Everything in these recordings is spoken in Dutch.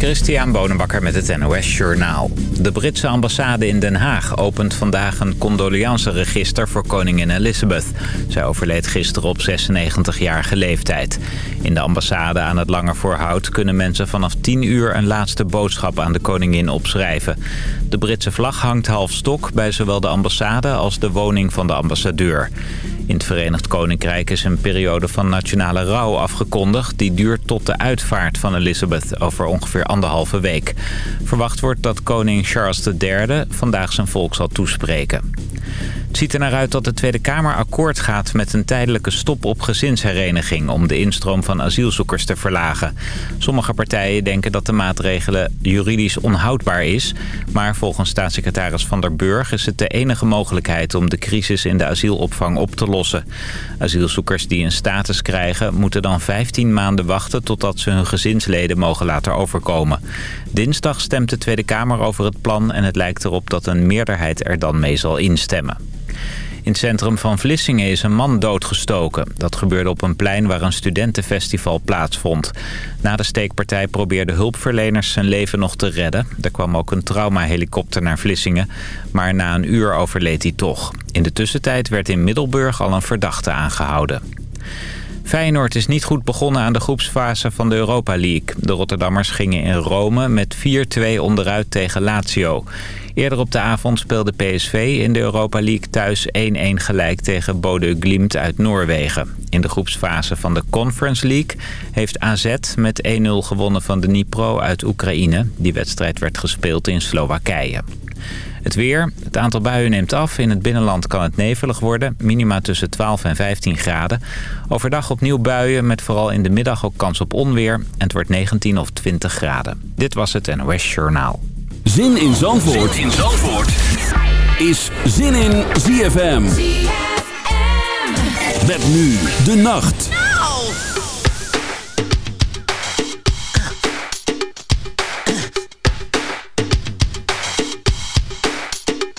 Christian Bonenbakker met het NOS Journaal. De Britse ambassade in Den Haag opent vandaag een condoleanceregister voor koningin Elizabeth. Zij overleed gisteren op 96-jarige leeftijd. In de ambassade aan het Lange Voorhout kunnen mensen vanaf 10 uur een laatste boodschap aan de koningin opschrijven. De Britse vlag hangt half stok bij zowel de ambassade als de woning van de ambassadeur. In het Verenigd Koninkrijk is een periode van nationale rouw afgekondigd... die duurt tot de uitvaart van Elizabeth over ongeveer anderhalve week. Verwacht wordt dat koning Charles III vandaag zijn volk zal toespreken. Het ziet er naar uit dat de Tweede Kamer akkoord gaat met een tijdelijke stop op gezinshereniging... om de instroom van asielzoekers te verlagen. Sommige partijen denken dat de maatregelen juridisch onhoudbaar is... maar volgens staatssecretaris Van der Burg is het de enige mogelijkheid... om de crisis in de asielopvang op te lossen. Asielzoekers die een status krijgen moeten dan 15 maanden wachten... totdat ze hun gezinsleden mogen laten overkomen. Dinsdag stemt de Tweede Kamer over het plan... en het lijkt erop dat een meerderheid er dan mee zal instemmen. In het centrum van Vlissingen is een man doodgestoken. Dat gebeurde op een plein waar een studentenfestival plaatsvond. Na de steekpartij probeerden hulpverleners zijn leven nog te redden. Er kwam ook een traumahelikopter naar Vlissingen. Maar na een uur overleed hij toch. In de tussentijd werd in Middelburg al een verdachte aangehouden. Feyenoord is niet goed begonnen aan de groepsfase van de Europa League. De Rotterdammers gingen in Rome met 4-2 onderuit tegen Lazio. Eerder op de avond speelde PSV in de Europa League thuis 1-1 gelijk tegen Bodø Glimt uit Noorwegen. In de groepsfase van de Conference League heeft AZ met 1-0 gewonnen van de Dnipro uit Oekraïne. Die wedstrijd werd gespeeld in Slowakije. Het weer. Het aantal buien neemt af. In het binnenland kan het nevelig worden. Minima tussen 12 en 15 graden. Overdag opnieuw buien met vooral in de middag ook kans op onweer. En het wordt 19 of 20 graden. Dit was het NOS Journaal. Zin in Zandvoort, zin in Zandvoort. is Zin in ZFM. ZFM. Met nu de nacht.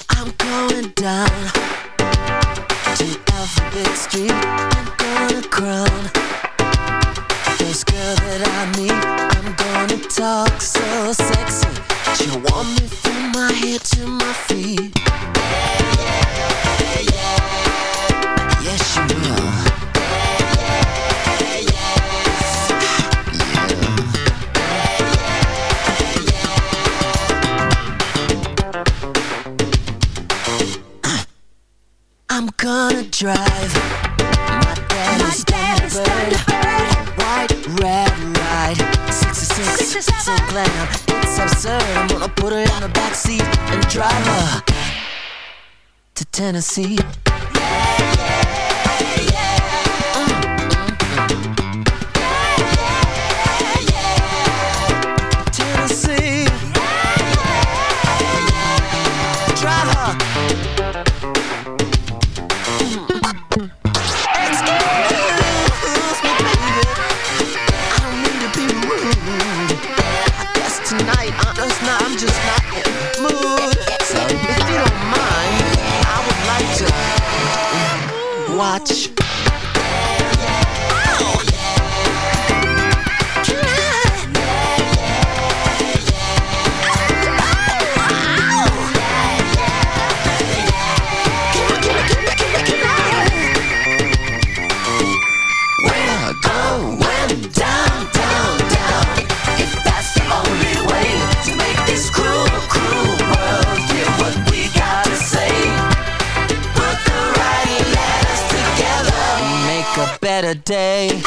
I'm going down to Alphabet Street. Tennessee. Day.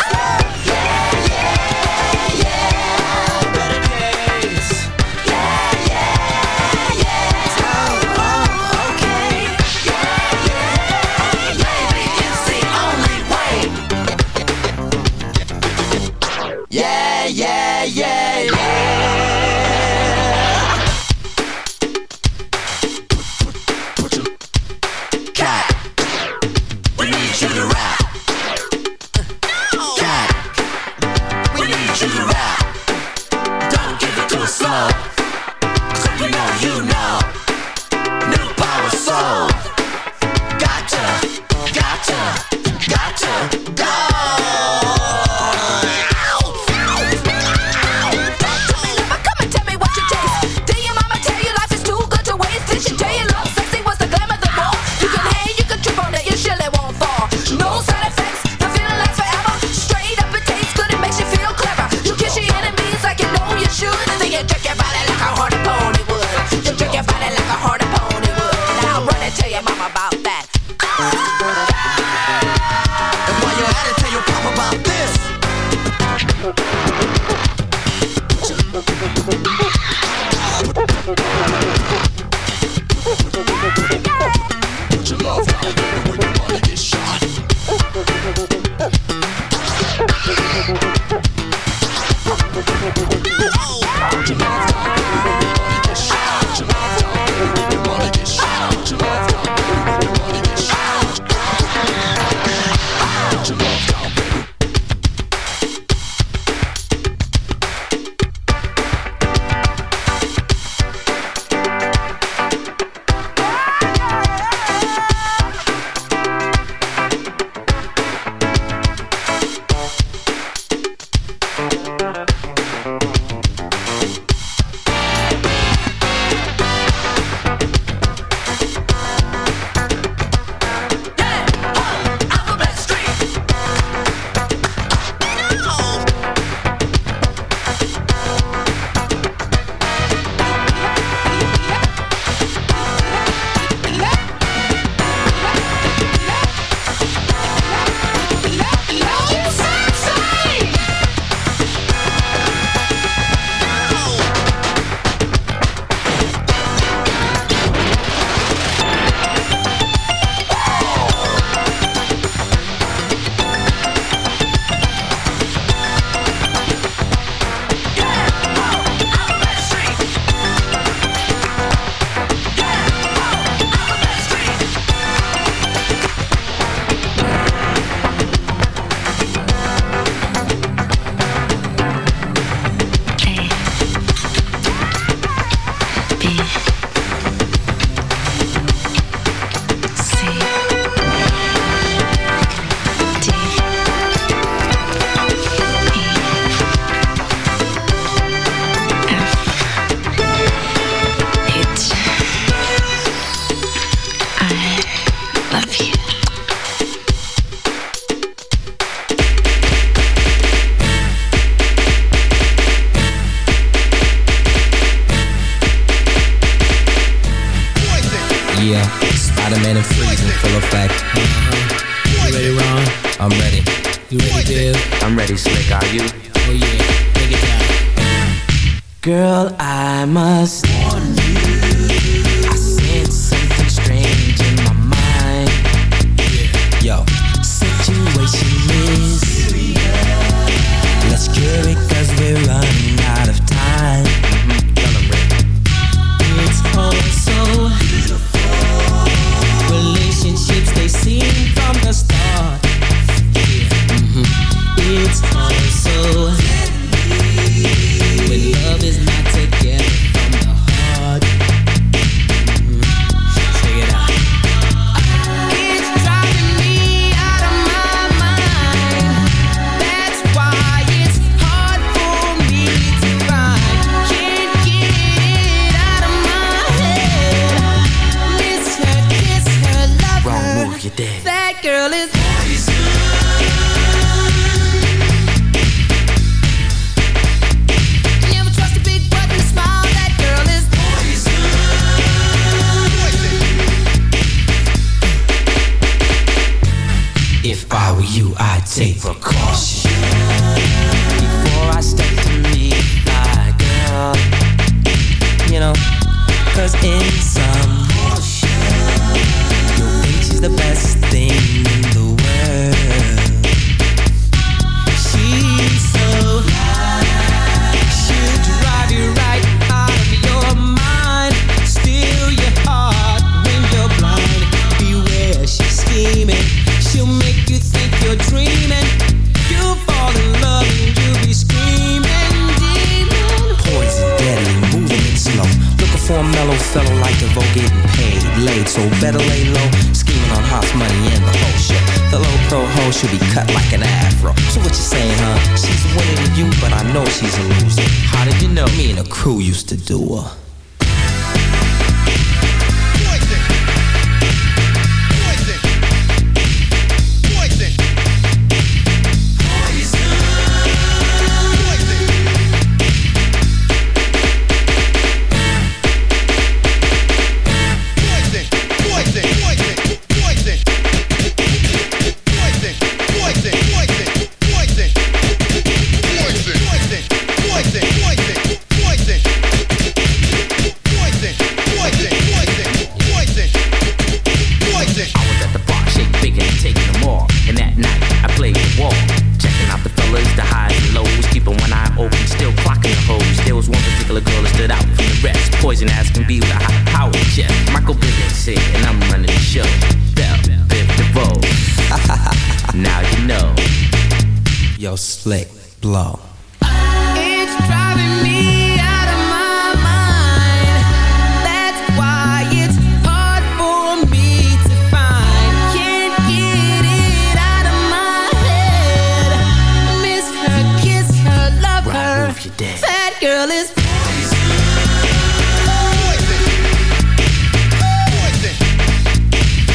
Girl is Poison.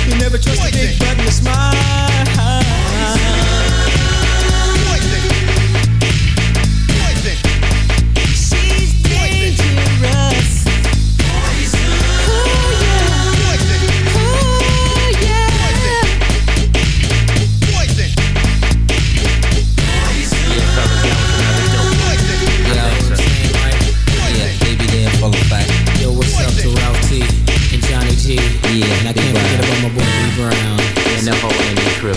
You never trust a big button to smile. Whole Indie crew.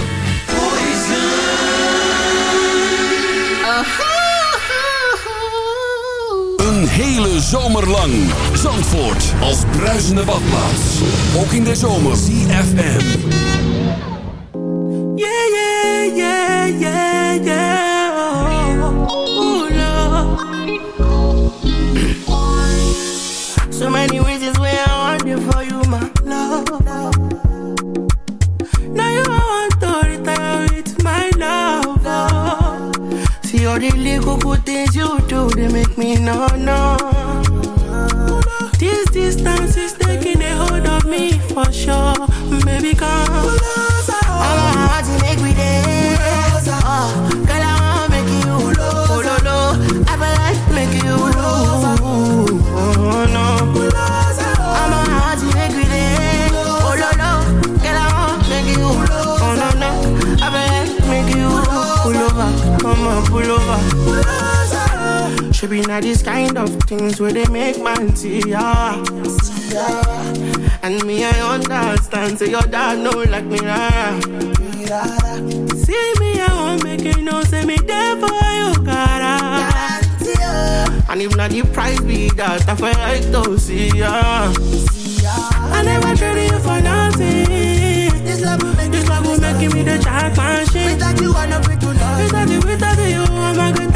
Een hele zomer lang. Zandvoort als bruisende badplaats. Ook in de zomer. CFM. Yeah, yeah, yeah, yeah, yeah. The little good things you do, they make me no, no. This distance is taking a hold of me for sure. Baby, come. Should be not these kind of things where they make man see ya. And me, I understand. So your dad know like me, rara. See me, I won't make you know. Say me there for you, gotta. Ah. And if not the price be that, I feel like to see ya. I never traded you for nothing. This love will make, this love will make me the shit. Without you, I never do nothing. Without you, without you, I'm a good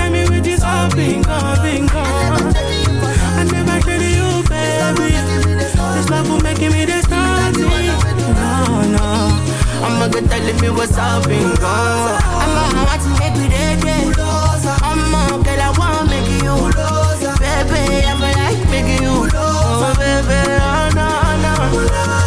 I never traded you, baby. This love will make me the starting. No, no. I'm a good telling me what's up, bingo. I'm a heart to make me dead. I'm girl, I wanna make you. Baby, I feel like making you. Oh, baby, oh, no, no.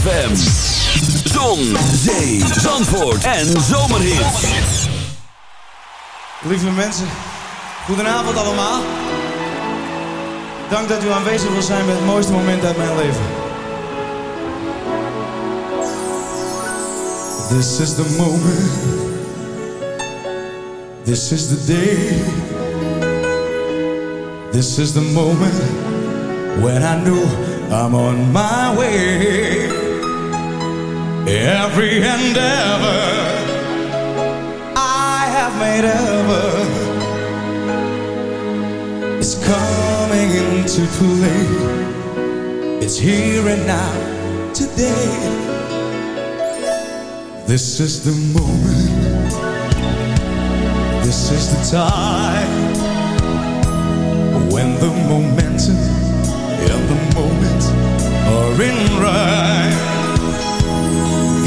ZFM. Zon, zee, zandvoort en zomerhit. Lieve mensen, goedenavond allemaal. Dank dat u aanwezig wil zijn bij het mooiste moment uit mijn leven. This is the moment. This is the day. This is the moment when I knew I'm on my way. Every endeavor I have made ever is coming into play. It's here and now, today. This is the moment. This is the time when the momentum in the moment or in right.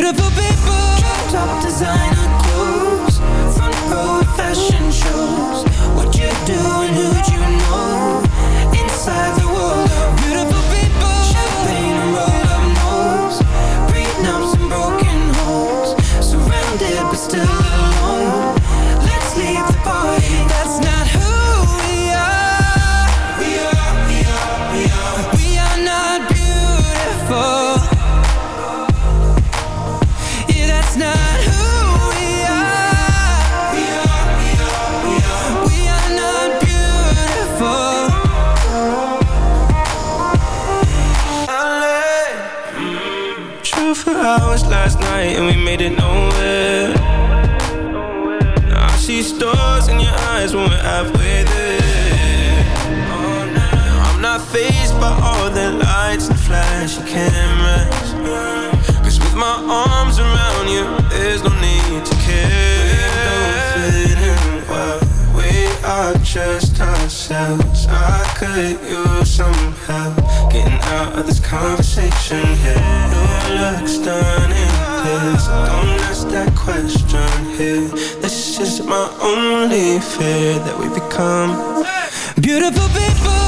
beautiful people. Drop designer. could use some help getting out of this conversation here. You look stunning, in. Don't ask that question here. This is my only fear that we become beautiful people.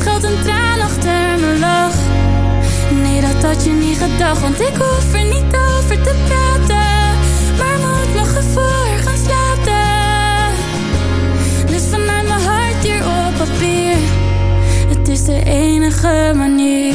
schuilt een traan achter mijn lach. Nee, dat had je niet gedacht Want ik hoef er niet over te praten. Maar moet mijn gevoel gaan slapen. Dus vanuit mijn hart hier op papier. Het is de enige manier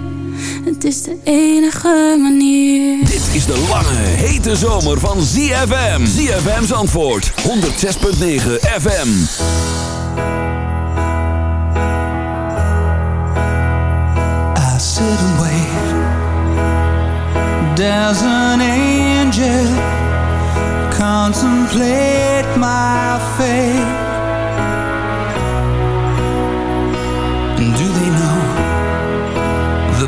Het is de enige manier Dit is de lange, hete zomer van ZFM. ZFM's antwoord. 106.9 FM. I sit and wait. There's an angel contemplate my fate.